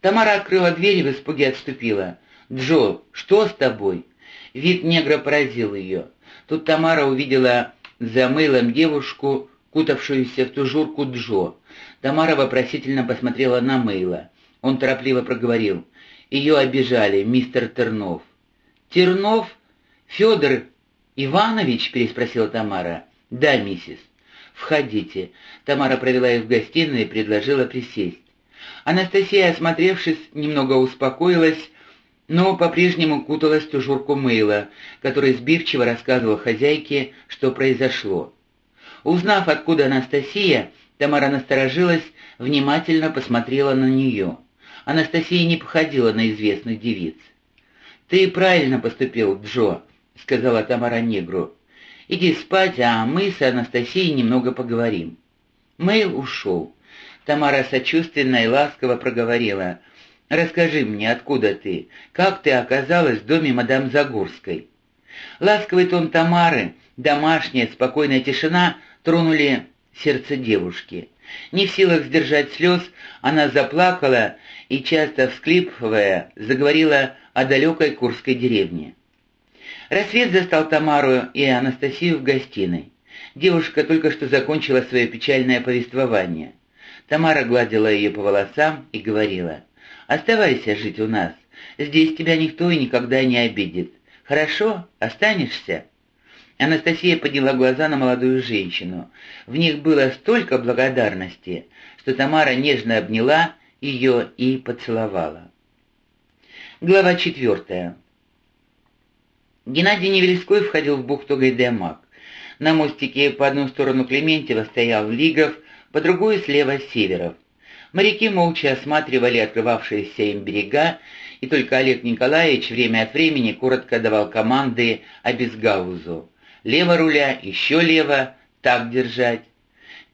Тамара открыла дверь и в испуге отступила. «Джо, что с тобой?» Вид негра поразил ее. Тут Тамара увидела за мылом девушку, кутавшуюся в тужурку Джо. Тамара вопросительно посмотрела на Мейла. Он торопливо проговорил. «Ее обижали, мистер Тернов». «Тернов? Федор Иванович?» — переспросила Тамара. «Да, миссис». «Входите». Тамара провела их в гостиную и предложила присесть. Анастасия, осмотревшись, немного успокоилась, но по-прежнему куталась в тужурку Мейла, который сбивчиво рассказывал хозяйке, что произошло. Узнав, откуда Анастасия, Тамара насторожилась, внимательно посмотрела на нее. Анастасия не походила на известных девиц. «Ты правильно поступил, Джо», — сказала Тамара негру. «Иди спать, а мы с Анастасией немного поговорим». Мэйл ушел. Тамара сочувственно и ласково проговорила. «Расскажи мне, откуда ты? Как ты оказалась в доме мадам Загорской?» Ласковый тон Тамары, домашняя, спокойная тишина тронули сердце девушки. Не в силах сдержать слез, она заплакала и, часто всклипывая, заговорила о далекой Курской деревне. Рассвет застал Тамару и Анастасию в гостиной. Девушка только что закончила свое печальное повествование. Тамара гладила ее по волосам и говорила, «Оставайся жить у нас. Здесь тебя никто и никогда не обидит. Хорошо? Останешься?» Анастасия подняла глаза на молодую женщину. В них было столько благодарности, что Тамара нежно обняла ее и поцеловала. Глава четвертая. Геннадий Невельской входил в бухту Гайдамак. На мостике по одну сторону Клементьева стоял Лигов, по другую слева Северов. Моряки молча осматривали открывавшиеся им берега, и только Олег Николаевич время от времени коротко давал команды Абисгаузу. «Лево руля, еще лево, так держать».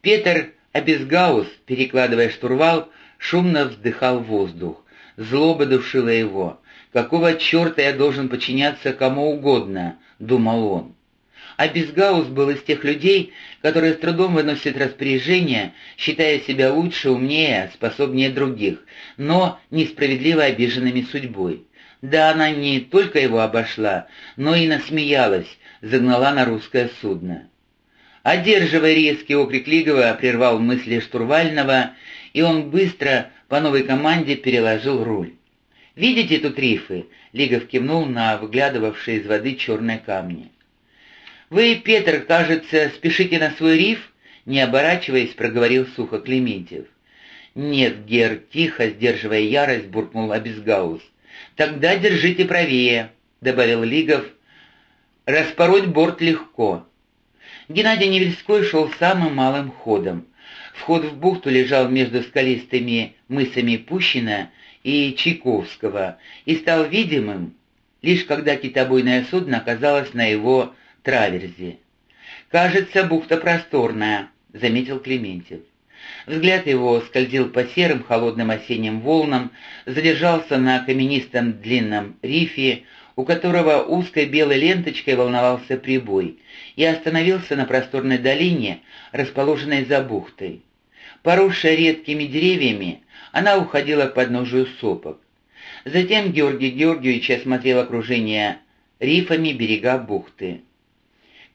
Петр Абисгаус, перекладывая штурвал, шумно вздыхал воздух. Злоба душила его. «Какого черта я должен подчиняться кому угодно?» — думал он. А Безгаус был из тех людей, которые с трудом выносят распоряжения, считая себя лучше, умнее, способнее других, но несправедливо обиженными судьбой. Да она не только его обошла, но и насмеялась, загнала на русское судно. Одерживая резкий окрик Лигова, прервал мысли штурвального, и он быстро по новой команде переложил руль. «Видите тут рифы?» — Лигов кивнул на выглядывавшие из воды черные камни. «Вы, Петр, кажется, спешите на свой риф?» Не оборачиваясь, проговорил сухо Клементьев. «Нет, Гер, тихо, сдерживая ярость, буркнул Абисгаус. «Тогда держите правее», — добавил Лигов. «Распороть борт легко». Геннадий Невельской шел самым малым ходом. Вход в бухту лежал между скалистыми мысами Пущина и Чайковского и стал видимым, лишь когда китобойное судно оказалось на его траверзе. «Кажется, бухта просторная», — заметил Клементьев. Взгляд его скользил по серым холодным осенним волнам, задержался на каменистом длинном рифе, у которого узкой белой ленточкой волновался прибой, и остановился на просторной долине, расположенной за бухтой. Поросшая редкими деревьями, она уходила к подножию сопок. Затем Георгий Георгиевич осмотрел окружение рифами берега бухты.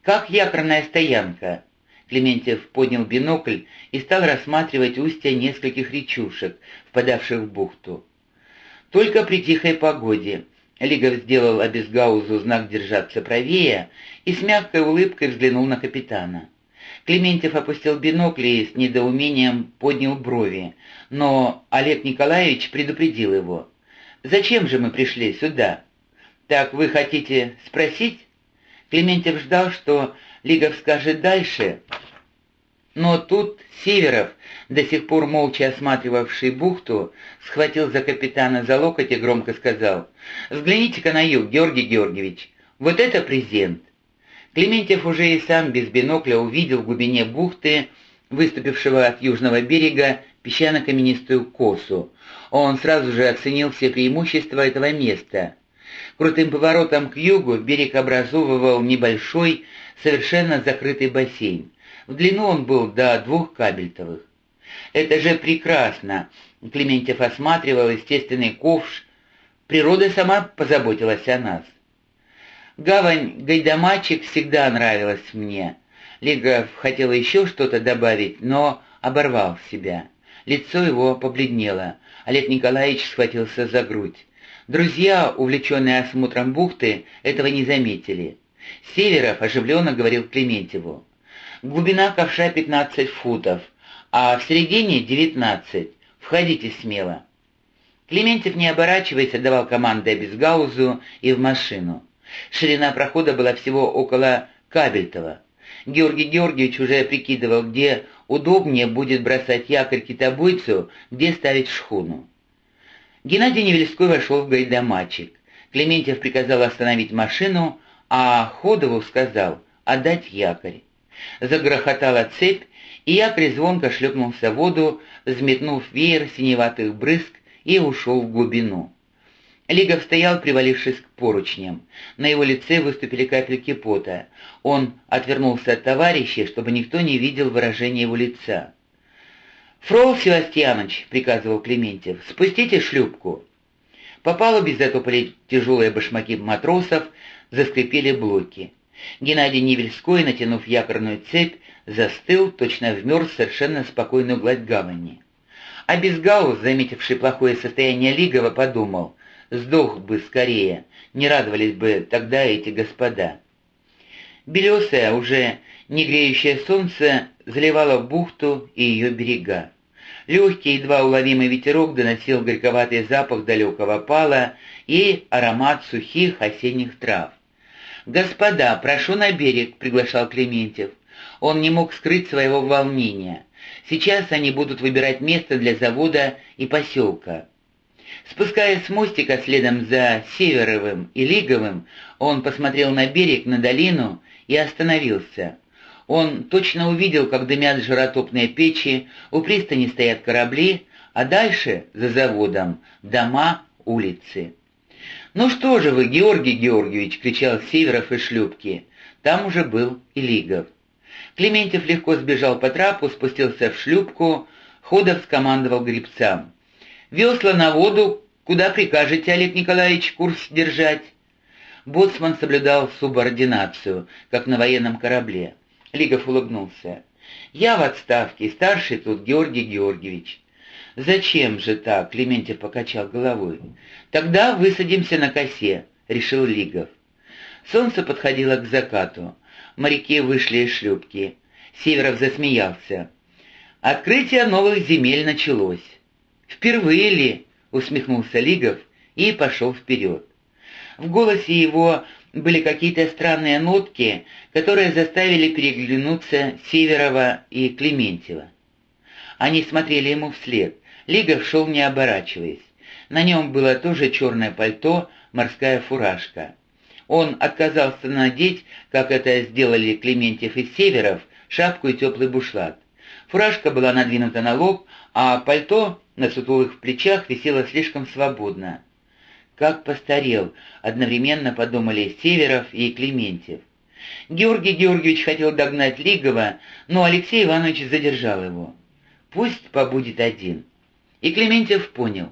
«Как якорная стоянка?» Клементьев поднял бинокль и стал рассматривать устья нескольких речушек, впадавших в бухту. Только при тихой погоде. Лигов сделал Абисгаузу знак держаться правее и с мягкой улыбкой взглянул на капитана. Клементьев опустил бинокль и с недоумением поднял брови, но Олег Николаевич предупредил его. «Зачем же мы пришли сюда?» «Так вы хотите спросить?» Клементьев ждал, что Лигов скажет дальше, но тут Северов, до сих пор молча осматривавший бухту, схватил за капитана за локоть и громко сказал, «Взгляните-ка на юг, Георгий Георгиевич, вот это презент!» Клементьев уже и сам без бинокля увидел в глубине бухты, выступившего от южного берега, песчано-каменистую косу. Он сразу же оценил все преимущества этого места. Крутым поворотом к югу берег образовывал небольшой, совершенно закрытый бассейн. В длину он был до двух кабельтовых. «Это же прекрасно!» Клементьев осматривал естественный ковш. Природа сама позаботилась о нас. Гавань Гайдамачик всегда нравилась мне. Лигов хотел еще что-то добавить, но оборвал себя. Лицо его побледнело. Олег Николаевич схватился за грудь. Друзья, увлеченные осмотром бухты, этого не заметили. Северов оживленно говорил Клементьеву. Глубина ковша 15 футов, а в середине 19. Входите смело. Клементьев, не оборачиваясь, отдавал команды Абисгаузу и в машину. Ширина прохода была всего около Кабельтова. Георгий Георгиевич уже прикидывал, где удобнее будет бросать якорь китобойцу, где ставить шхуну. Геннадий Невельской вошел в гайдамачик. Клементьев приказал остановить машину, а Ходову сказал отдать якорь. Загрохотала цепь, и якорь звонко шлепнулся в воду, взметнув веер синеватых брызг и ушел в глубину. Лигов стоял, привалившись к поручням. На его лице выступили капельки пота. Он отвернулся от товарища, чтобы никто не видел выражения его лица. «Фрол Севастьянович», — приказывал Клементьев, — «спустите шлюпку». По палубе затопали тяжелые башмаки матросов, заскрипели блоки. Геннадий Невельской, натянув якорную цепь, застыл, точно вмерз совершенно спокойную гладь гавани. А Безгаус, заметивший плохое состояние Лигова, подумал, сдох бы скорее, не радовались бы тогда эти господа. Белесое, уже не греющее солнце заливало бухту и ее берега. Легкий, едва уловимый ветерок доносил горьковатый запах далекого пала и аромат сухих осенних трав. «Господа, прошу на берег», — приглашал Клементьев. Он не мог скрыть своего волнения. Сейчас они будут выбирать место для завода и поселка. Спускаясь с мостика следом за Северовым и Лиговым, он посмотрел на берег, на долину и остановился. Он точно увидел, как дымят жиротопные печи, у пристани стоят корабли, а дальше, за заводом, дома, улицы. «Ну что же вы, Георгий Георгиевич!» — кричал Северов из шлюпки. Там уже был и Лигов. Клементьев легко сбежал по трапу, спустился в шлюпку, Ходов скомандовал гребцам. «Весла на воду, куда прикажете, Олег Николаевич, курс держать?» Боцман соблюдал субординацию, как на военном корабле. Лигов улыбнулся. «Я в отставке, старший тут Георгий Георгиевич». «Зачем же так?» — Клементьев покачал головой. «Тогда высадимся на косе», — решил Лигов. Солнце подходило к закату. Моряки вышли из шлюпки. Северов засмеялся. Открытие новых земель началось. «Впервые ли?» — усмехнулся Лигов и пошел вперед. В голосе его были какие-то странные нотки, которые заставили переглянуться Северова и Клементьева. Они смотрели ему вслед. Лигов шел не оборачиваясь. На нем было тоже черное пальто, морская фуражка. Он отказался надеть, как это сделали Клементьев и Северов, шапку и теплый бушлат. Фуражка была надвинута на лоб, а пальто на сутулых плечах висело слишком свободно. Как постарел, одновременно подумали Северов и Клементьев. Георгий Георгиевич хотел догнать Лигова, но Алексей Иванович задержал его. Пусть побудет один. И Клементьев понял.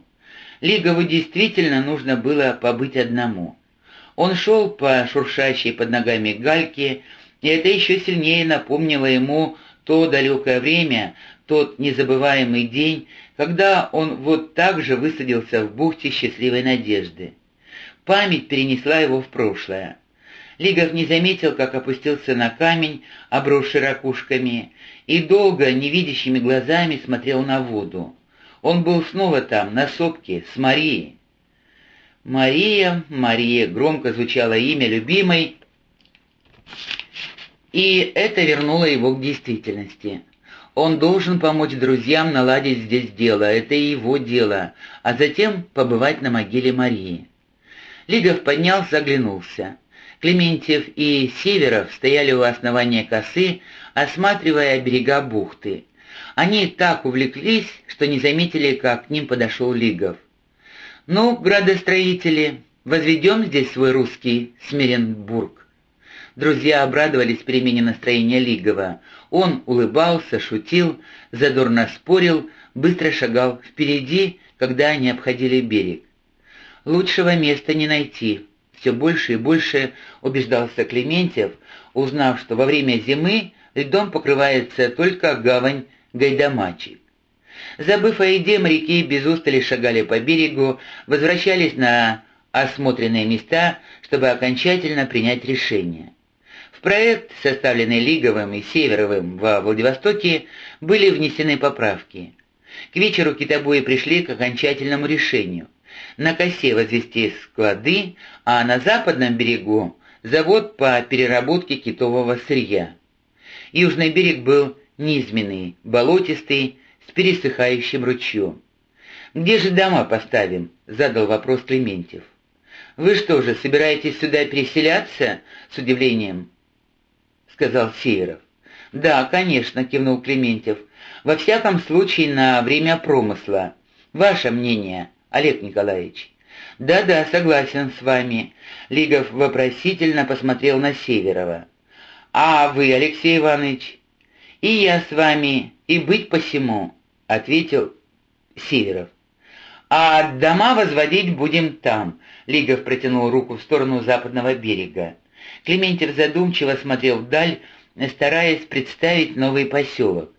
Лигову действительно нужно было побыть одному. Он шел по шуршащей под ногами гальке, и это еще сильнее напомнило ему то далекое время, тот незабываемый день, когда он вот так же высадился в бухте счастливой надежды. Память перенесла его в прошлое. Лигов не заметил, как опустился на камень, обросший ракушками, и долго невидящими глазами смотрел на воду. Он был снова там, на сопке, с Марией. Мария, Мария, громко звучало имя любимой, и это вернуло его к действительности. Он должен помочь друзьям наладить здесь дело, это его дело, а затем побывать на могиле Марии. Лигов поднялся, оглянулся. Клементьев и Северов стояли у основания косы, осматривая берега бухты. Они так увлеклись, что не заметили, как к ним подошел Лигов. «Ну, градостроители, возведем здесь свой русский Смиренбург». Друзья обрадовались перемене настроения Лигова. Он улыбался, шутил, задорно спорил, быстро шагал впереди, когда они обходили берег. «Лучшего места не найти», — все больше и больше убеждался Клементьев, узнав, что во время зимы льдом покрывается только гавань Гайдамачи. Забыв о еде, моряки без устали шагали по берегу, возвращались на осмотренные места, чтобы окончательно принять решение. Проект, составленный Лиговым и Северовым во Владивостоке, были внесены поправки. К вечеру китобои пришли к окончательному решению. На косе возвести склады, а на западном берегу завод по переработке китового сырья. Южный берег был низменный, болотистый, с пересыхающим ручьем. «Где же дома поставим?» — задал вопрос Клементьев. «Вы что же, собираетесь сюда переселяться?» — с удивлением сказал Северов. «Да, конечно», — кивнул Клементьев. «Во всяком случае, на время промысла. Ваше мнение, Олег Николаевич?» «Да-да, согласен с вами», — Лигов вопросительно посмотрел на Северова. «А вы, Алексей Иванович?» «И я с вами, и быть посему», — ответил Северов. «А дома возводить будем там», — Лигов протянул руку в сторону западного берега. Клементьев задумчиво смотрел вдаль, стараясь представить новый поселок.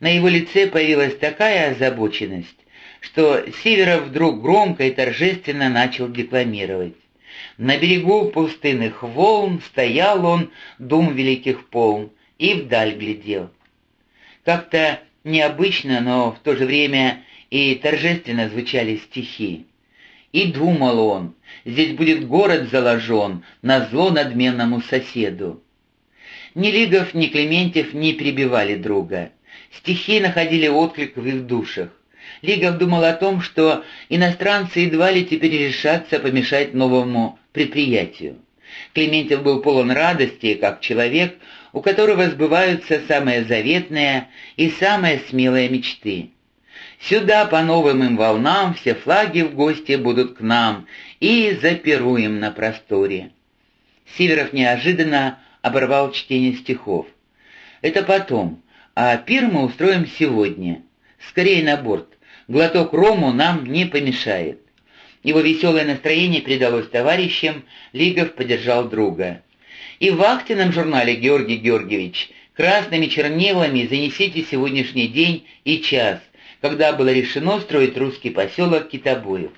На его лице появилась такая озабоченность, что Северов вдруг громко и торжественно начал декламировать. На берегу пустынных волн стоял он, дум великих полн, и вдаль глядел. Как-то необычно, но в то же время и торжественно звучали стихи. И думал он, здесь будет город заложен, на зло надменному соседу. Ни Лигов, ни Клементьев не перебивали друга. Стихи находили отклик в их душах. Лигов думал о том, что иностранцы едва ли теперь решатся помешать новому предприятию. Клементьев был полон радости, как человек, у которого сбываются самые заветные и самые смелые мечты. Сюда по новым им волнам все флаги в гости будут к нам, и запируем на просторе». Северов неожиданно оборвал чтение стихов. «Это потом, а пир мы устроим сегодня. Скорее на борт. Глоток рому нам не помешает». Его веселое настроение передалось товарищам, Лигов поддержал друга. «И в вахтенном журнале, Георгий Георгиевич, красными чернилами занесите сегодняшний день и час, когда было решено строить русский поселок Китобоев.